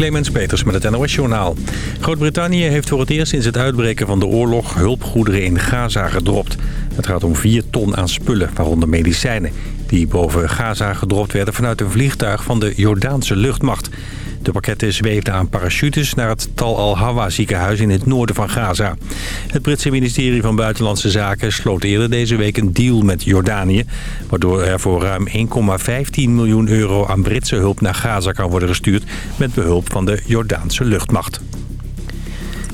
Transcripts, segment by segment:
Clemens Peters met het NOS Journaal. Groot-Brittannië heeft voor het eerst sinds het uitbreken van de oorlog hulpgoederen in Gaza gedropt. Het gaat om 4 ton aan spullen, waaronder medicijnen... die boven Gaza gedropt werden vanuit een vliegtuig van de Jordaanse luchtmacht. De pakketten zweefden aan parachutes naar het Tal al-Hawa ziekenhuis in het noorden van Gaza. Het Britse ministerie van Buitenlandse Zaken sloot eerder deze week een deal met Jordanië... waardoor er voor ruim 1,15 miljoen euro aan Britse hulp naar Gaza kan worden gestuurd... met behulp van de Jordaanse luchtmacht.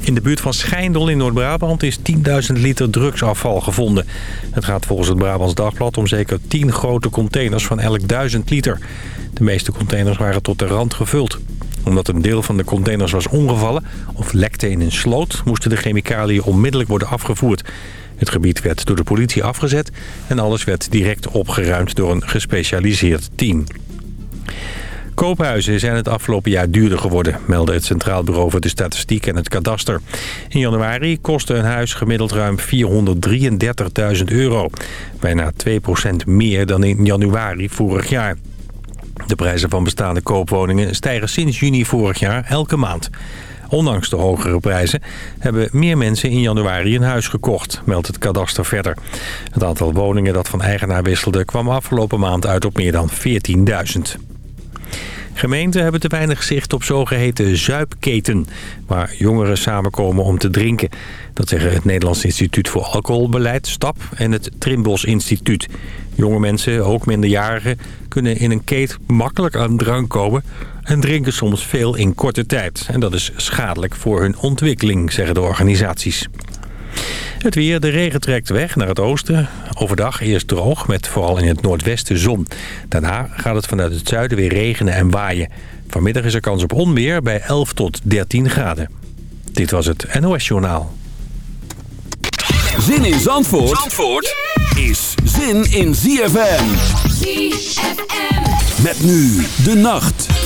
In de buurt van Schijndel in Noord-Brabant is 10.000 liter drugsafval gevonden. Het gaat volgens het Brabants Dagblad om zeker 10 grote containers van elk 1000 liter. De meeste containers waren tot de rand gevuld. Omdat een deel van de containers was omgevallen of lekte in een sloot... moesten de chemicaliën onmiddellijk worden afgevoerd. Het gebied werd door de politie afgezet en alles werd direct opgeruimd door een gespecialiseerd team. Koophuizen zijn het afgelopen jaar duurder geworden, meldde het Centraal Bureau voor de Statistiek en het Kadaster. In januari kostte een huis gemiddeld ruim 433.000 euro. Bijna 2% meer dan in januari vorig jaar. De prijzen van bestaande koopwoningen stijgen sinds juni vorig jaar elke maand. Ondanks de hogere prijzen hebben meer mensen in januari een huis gekocht, meldt het kadaster verder. Het aantal woningen dat van eigenaar wisselde kwam afgelopen maand uit op meer dan 14.000. Gemeenten hebben te weinig zicht op zogeheten zuipketen... waar jongeren samenkomen om te drinken. Dat zeggen het Nederlands Instituut voor Alcoholbeleid, STAP... en het Trimbos Instituut. Jonge mensen, ook minderjarigen, kunnen in een keet makkelijk aan drank komen... en drinken soms veel in korte tijd. En dat is schadelijk voor hun ontwikkeling, zeggen de organisaties. Het weer, de regen trekt weg naar het oosten. Overdag eerst droog, met vooral in het noordwesten zon. Daarna gaat het vanuit het zuiden weer regenen en waaien. Vanmiddag is er kans op onweer bij 11 tot 13 graden. Dit was het NOS Journaal. Zin in Zandvoort, Zandvoort is zin in ZFM. ZFM. Met nu de nacht.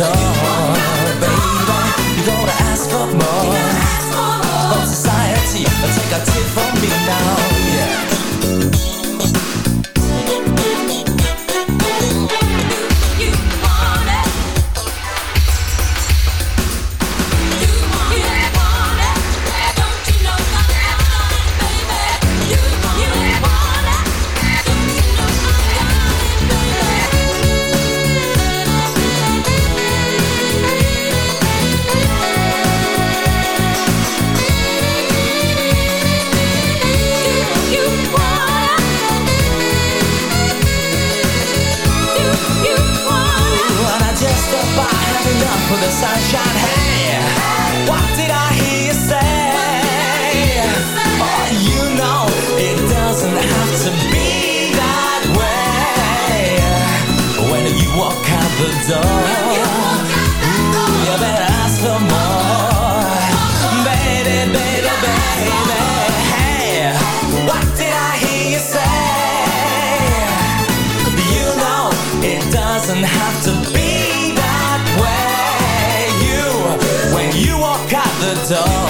door, baby, you gotta ask for more. From society, take a tip from me now. doesn't have to be that way. You, when you walk out the door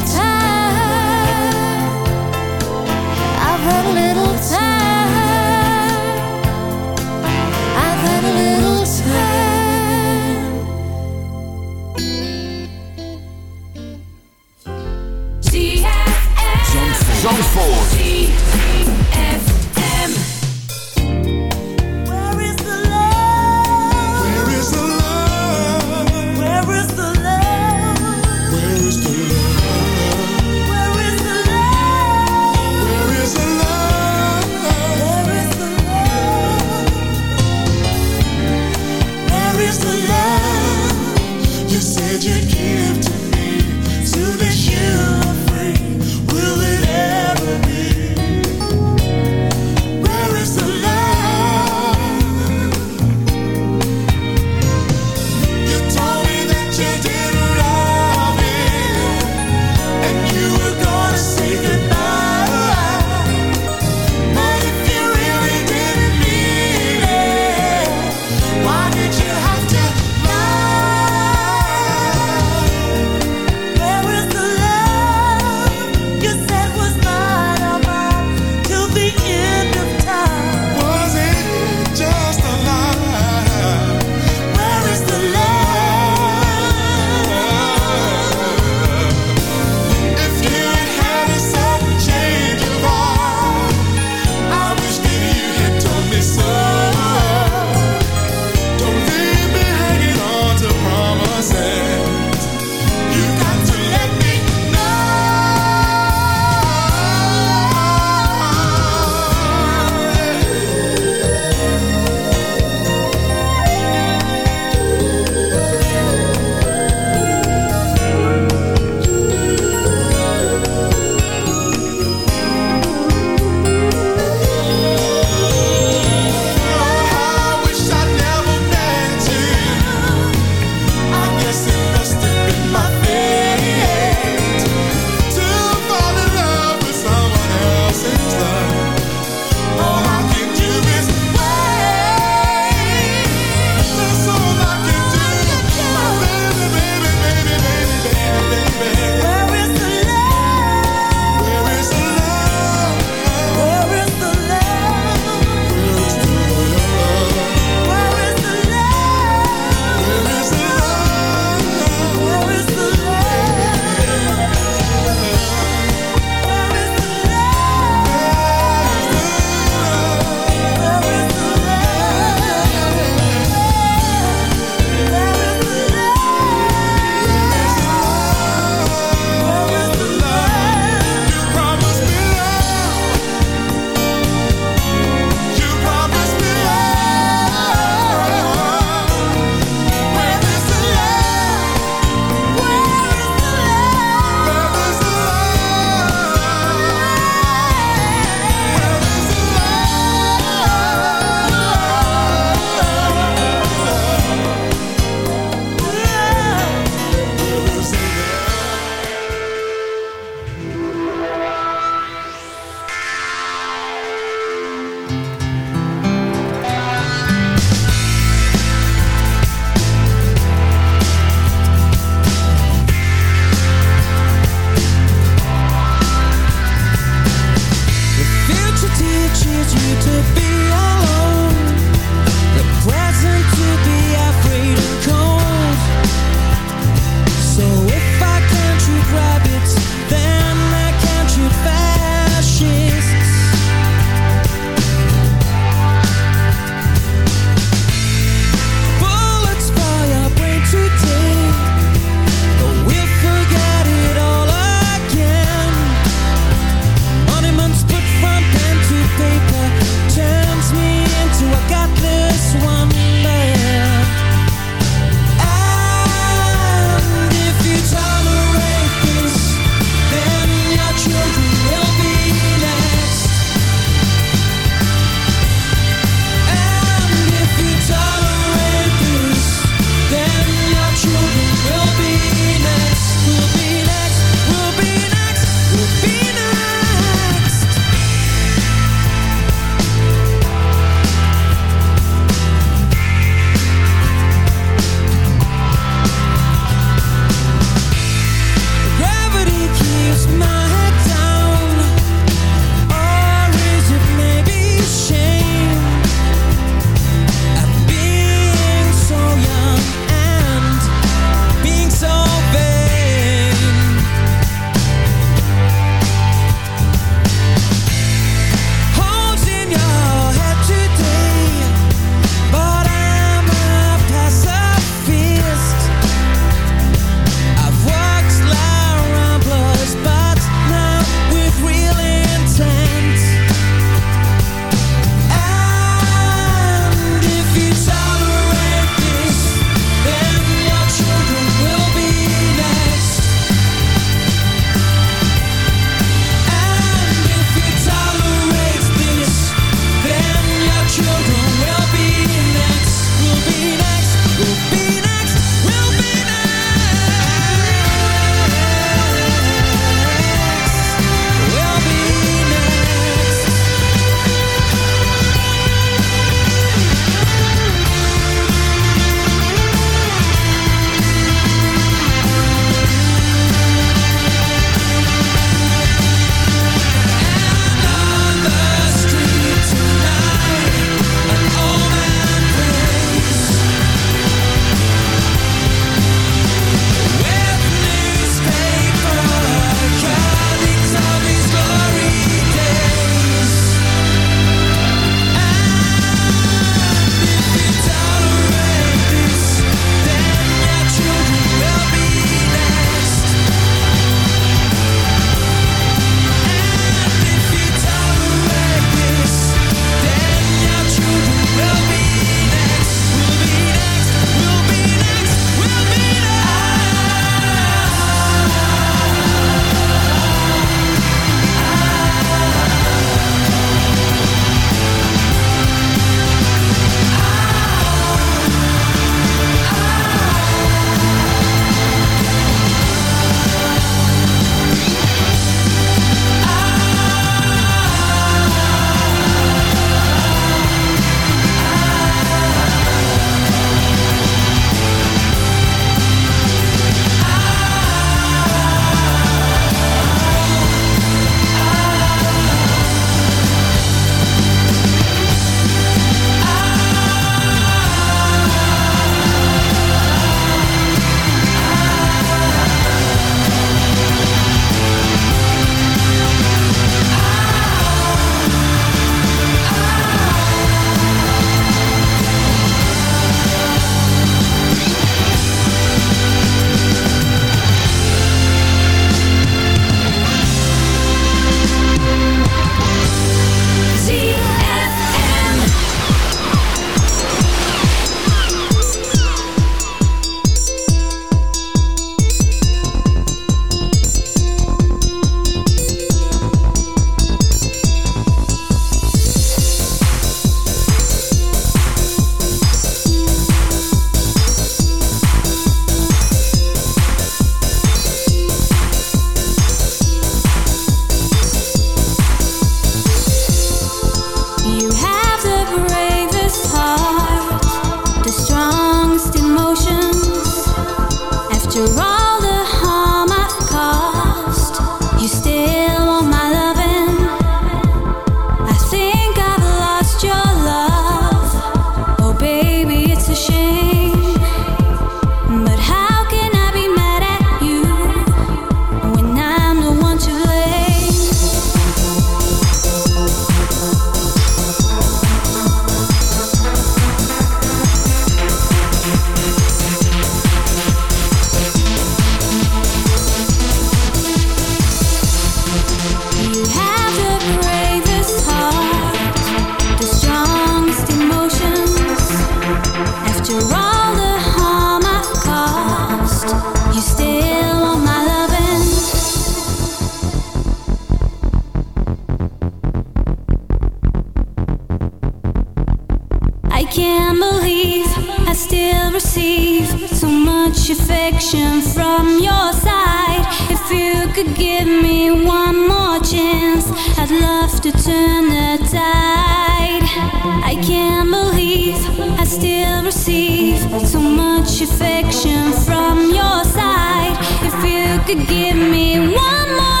could give me one more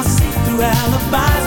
I see through alibis.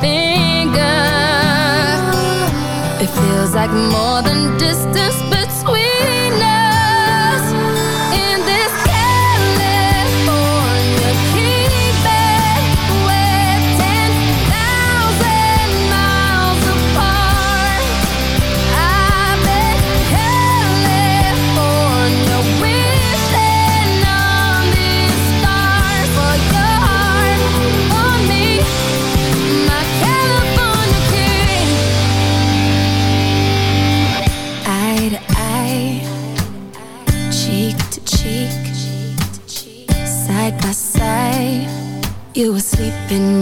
finger. It feels like more than distance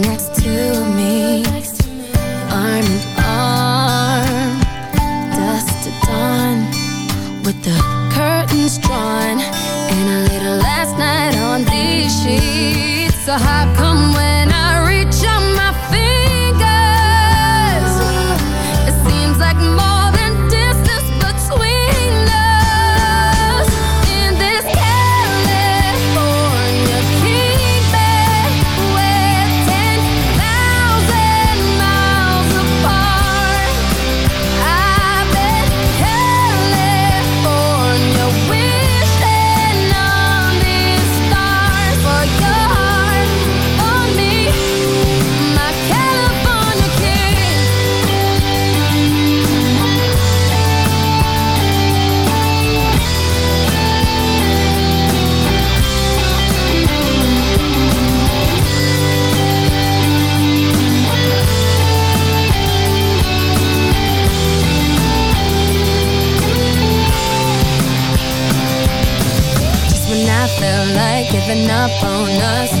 next to me. Arm in arm to dawn With the curtains drawn And a little last night on these sheets. So how come when giving up on us,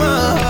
My heart.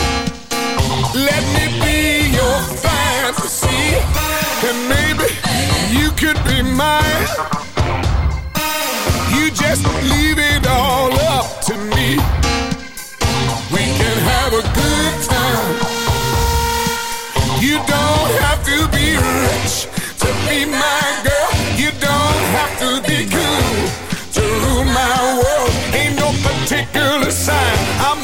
Let me be your fantasy, and maybe you could be mine. You just leave it all up to me. We can have a good time. You don't have to be rich to be my girl. You don't have to be cool to rule my world. Ain't no particular sign. I'm